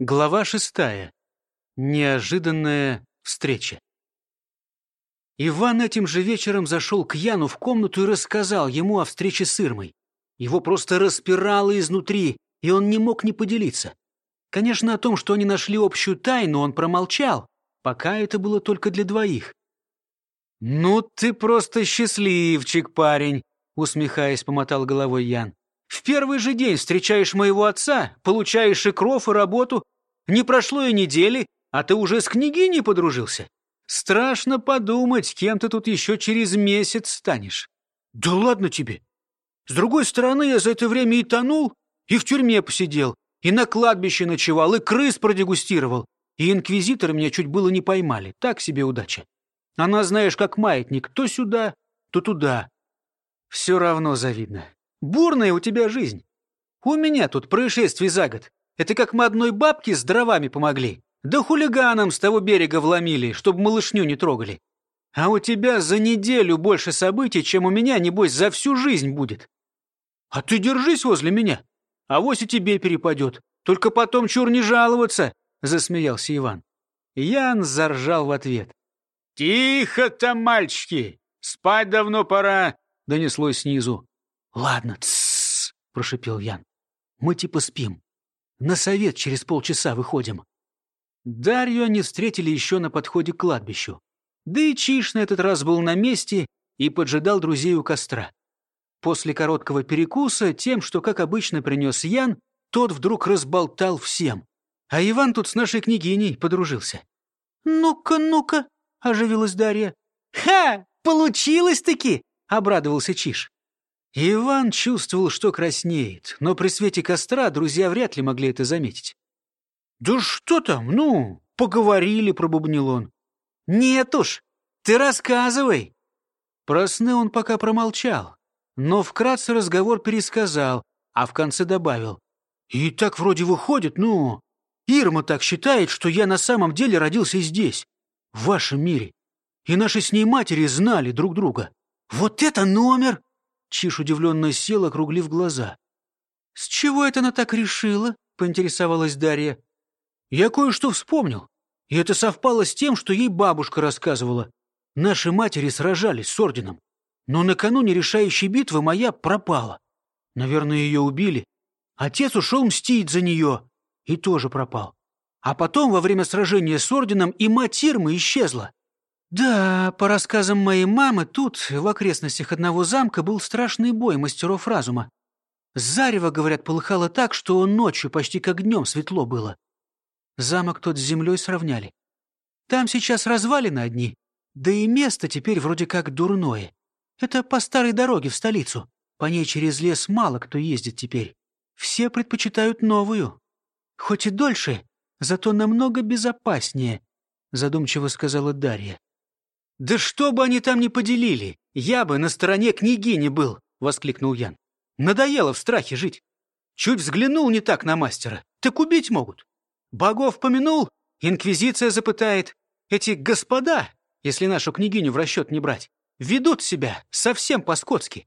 Глава шестая. Неожиданная встреча. Иван этим же вечером зашел к Яну в комнату и рассказал ему о встрече с Ирмой. Его просто распирало изнутри, и он не мог не поделиться. Конечно, о том, что они нашли общую тайну, он промолчал, пока это было только для двоих. «Ну ты просто счастливчик, парень!» усмехаясь, помотал головой Ян. В первый же день встречаешь моего отца, получаешь и кров, и работу. Не прошло и недели, а ты уже с княгиней подружился. Страшно подумать, кем ты тут еще через месяц станешь. Да ладно тебе. С другой стороны, я за это время и тонул, и в тюрьме посидел, и на кладбище ночевал, и крыс продегустировал. И инквизиторы меня чуть было не поймали. Так себе удача. Она, знаешь, как маятник, то сюда, то туда. Все равно завидно. Бурная у тебя жизнь. У меня тут происшествий за год. Это как мы одной бабке с дровами помогли. Да хулиганам с того берега вломили, чтобы малышню не трогали. А у тебя за неделю больше событий, чем у меня, небось, за всю жизнь будет. А ты держись возле меня. а Авось и тебе перепадет. Только потом чур не жаловаться, — засмеялся Иван. Ян заржал в ответ. «Тихо-то, мальчики! Спать давно пора!» — донеслось снизу. «Ладно, тссс», — прошипел Ян. «Мы типа спим. На совет через полчаса выходим». Дарью они встретили еще на подходе к кладбищу. Да и Чиш на этот раз был на месте и поджидал друзей у костра. После короткого перекуса, тем, что, как обычно, принес Ян, тот вдруг разболтал всем. А Иван тут с нашей княгиней подружился. «Ну-ка, ну-ка!» — оживилась Дарья. «Ха! Получилось-таки!» — обрадовался Чиш. Иван чувствовал, что краснеет, но при свете костра друзья вряд ли могли это заметить. «Да что там, ну, поговорили», — пробубнил он. «Нет уж, ты рассказывай». Про сны он пока промолчал, но вкратце разговор пересказал, а в конце добавил. «И так вроде выходит, ну, Ирма так считает, что я на самом деле родился здесь, в вашем мире, и наши с ней матери знали друг друга. Вот это номер!» Чиш удивленно сел, округлив глаза. «С чего это она так решила?» — поинтересовалась Дарья. «Я кое-что вспомнил. И это совпало с тем, что ей бабушка рассказывала. Наши матери сражались с орденом. Но накануне решающей битвы моя пропала. Наверное, ее убили. Отец ушел мстить за нее и тоже пропал. А потом, во время сражения с орденом, и мать Ирмы исчезла. Да, по рассказам моей мамы, тут, в окрестностях одного замка, был страшный бой мастеров разума. Зарево, говорят, полыхало так, что ночью почти как днем светло было. Замок тот с землей сравняли. Там сейчас развалины одни, да и место теперь вроде как дурное. Это по старой дороге в столицу. По ней через лес мало кто ездит теперь. Все предпочитают новую. Хоть и дольше, зато намного безопаснее, задумчиво сказала Дарья. «Да что бы они там ни поделили, я бы на стороне княгини был!» — воскликнул Ян. «Надоело в страхе жить. Чуть взглянул не так на мастера, так убить могут. Богов помянул, инквизиция запытает. Эти господа, если нашу княгиню в расчет не брать, ведут себя совсем по-скотски.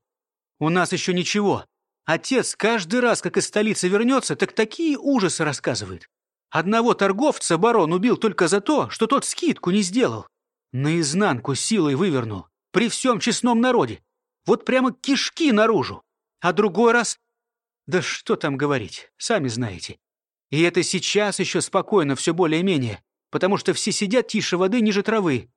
У нас еще ничего. Отец каждый раз, как из столицы вернется, так такие ужасы рассказывает. Одного торговца барон убил только за то, что тот скидку не сделал. Наизнанку силой вывернул. При всем честном народе. Вот прямо кишки наружу. А другой раз... Да что там говорить, сами знаете. И это сейчас еще спокойно, все более-менее, потому что все сидят тише воды ниже травы.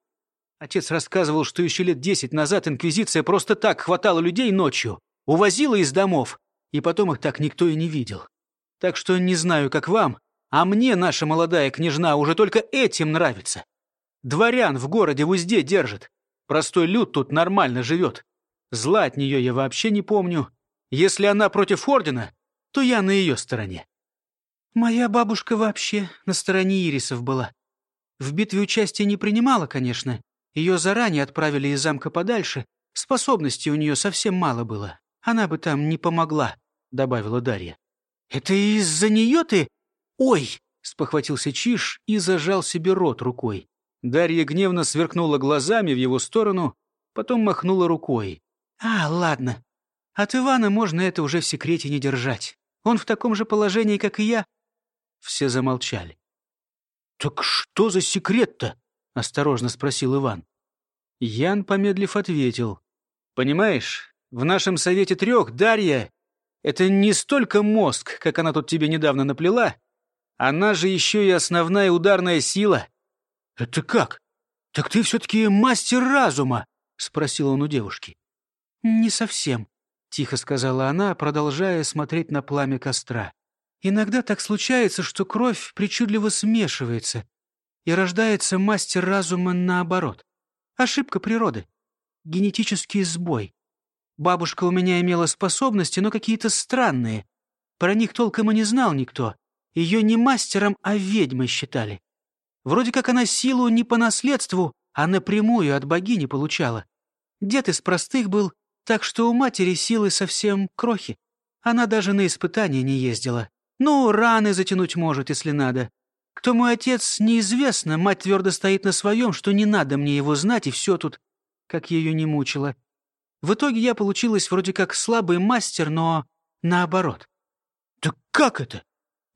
Отец рассказывал, что еще лет десять назад Инквизиция просто так хватала людей ночью, увозила из домов, и потом их так никто и не видел. Так что не знаю, как вам, а мне наша молодая княжна уже только этим нравится. Дворян в городе в узде держит. Простой люд тут нормально живет. Зла от нее я вообще не помню. Если она против ордена, то я на ее стороне. Моя бабушка вообще на стороне ирисов была. В битве участия не принимала, конечно. Ее заранее отправили из замка подальше. Способностей у нее совсем мало было. Она бы там не помогла, — добавила Дарья. «Это из-за нее ты...» «Ой!» — спохватился Чиш и зажал себе рот рукой. Дарья гневно сверкнула глазами в его сторону, потом махнула рукой. «А, ладно. От Ивана можно это уже в секрете не держать. Он в таком же положении, как и я. Все замолчали. «Так что за секрет-то?» — осторожно спросил Иван. Ян, помедлив, ответил. «Понимаешь, в нашем совете трех Дарья — это не столько мозг, как она тут тебе недавно наплела, она же еще и основная ударная сила». «Это как? Так ты все-таки мастер разума?» — спросил он у девушки. «Не совсем», — тихо сказала она, продолжая смотреть на пламя костра. «Иногда так случается, что кровь причудливо смешивается, и рождается мастер разума наоборот. Ошибка природы. Генетический сбой. Бабушка у меня имела способности, но какие-то странные. Про них толком и не знал никто. Ее не мастером, а ведьмой считали. Вроде как она силу не по наследству, а напрямую от богини получала. Дед из простых был, так что у матери силы совсем крохи. Она даже на испытания не ездила. Ну, раны затянуть может, если надо. Кто мой отец, неизвестно. Мать твердо стоит на своем, что не надо мне его знать, и все тут, как ее не мучило. В итоге я получилась вроде как слабый мастер, но наоборот. «Да как это?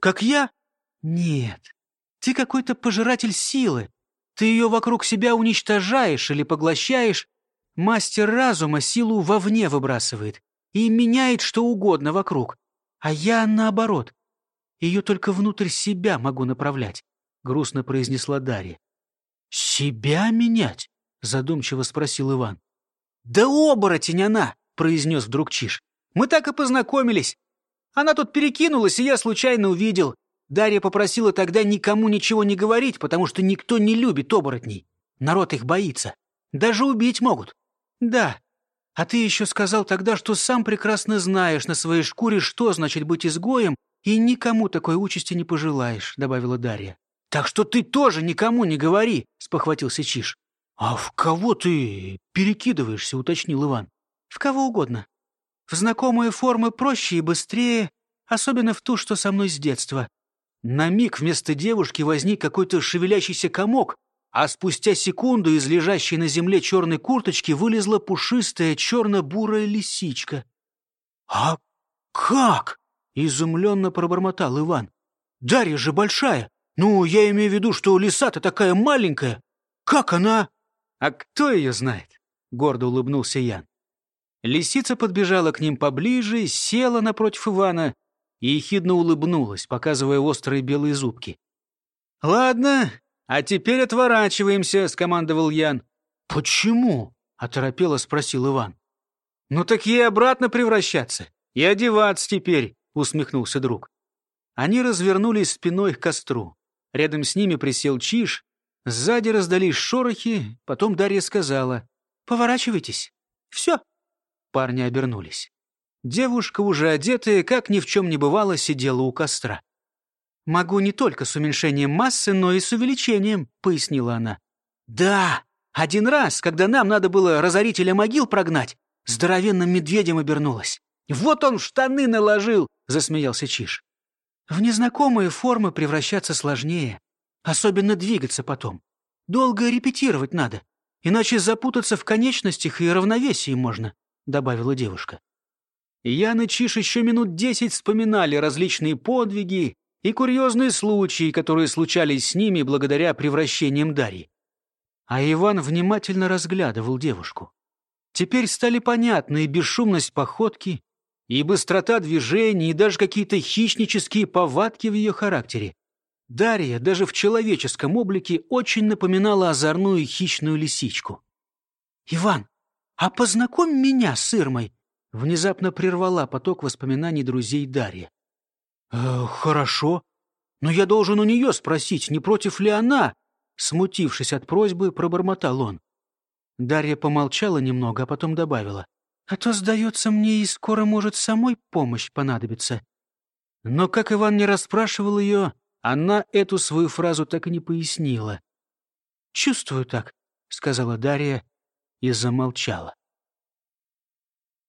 Как я?» «Нет. Ты какой-то пожиратель силы. Ты ее вокруг себя уничтожаешь или поглощаешь. Мастер разума силу вовне выбрасывает и меняет что угодно вокруг. А я наоборот. Ее только внутрь себя могу направлять», — грустно произнесла Дарья. «Себя менять?» — задумчиво спросил Иван. «Да оборотень она!» — произнес вдруг Чиш. «Мы так и познакомились. Она тут перекинулась, и я случайно увидел. Дарья попросила тогда никому ничего не говорить, потому что никто не любит оборотней. Народ их боится. Даже убить могут. Да. А ты еще сказал тогда, что сам прекрасно знаешь на своей шкуре, что значит быть изгоем «И никому такой участи не пожелаешь», — добавила Дарья. «Так что ты тоже никому не говори», — спохватился Чиш. «А в кого ты перекидываешься?» — уточнил Иван. «В кого угодно. В знакомые формы проще и быстрее, особенно в ту, что со мной с детства». На миг вместо девушки возник какой-то шевелящийся комок, а спустя секунду из лежащей на земле черной курточки вылезла пушистая черно-бурая лисичка. «А как?» Изумленно пробормотал Иван. «Дарья же большая! Ну, я имею в виду, что лиса-то такая маленькая! Как она?» «А кто ее знает?» — гордо улыбнулся Ян. Лисица подбежала к ним поближе, села напротив Ивана и ехидно улыбнулась, показывая острые белые зубки. «Ладно, а теперь отворачиваемся», — скомандовал Ян. «Почему?» — оторопело спросил Иван. «Ну так ей обратно превращаться. И одеваться теперь. — усмехнулся друг. Они развернулись спиной к костру. Рядом с ними присел Чиж. Сзади раздались шорохи, потом Дарья сказала «Поворачивайтесь». «Все». Парни обернулись. Девушка, уже одетая, как ни в чем не бывало, сидела у костра. «Могу не только с уменьшением массы, но и с увеличением», — пояснила она. «Да, один раз, когда нам надо было разорителя могил прогнать, здоровенным медведем обернулась. Вот он штаны наложил, — засмеялся Чиш. «В незнакомые формы превращаться сложнее, особенно двигаться потом. Долго репетировать надо, иначе запутаться в конечностях и равновесии можно», — добавила девушка. Ян и Чиш еще минут десять вспоминали различные подвиги и курьезные случаи, которые случались с ними благодаря превращениям Дарьи. А Иван внимательно разглядывал девушку. Теперь стали понятны и бесшумность походки, и быстрота движений, и даже какие-то хищнические повадки в ее характере. Дарья даже в человеческом облике очень напоминала озорную хищную лисичку. «Иван, а познакомь меня с Ирмой!» Внезапно прервала поток воспоминаний друзей Дарья. «Э, «Хорошо, но я должен у нее спросить, не против ли она?» Смутившись от просьбы, пробормотал он. Дарья помолчала немного, а потом добавила. А то, сдается мне, и скоро может самой помощь понадобиться. Но как Иван не расспрашивал ее, она эту свою фразу так и не пояснила. «Чувствую так», — сказала Дарья и замолчала.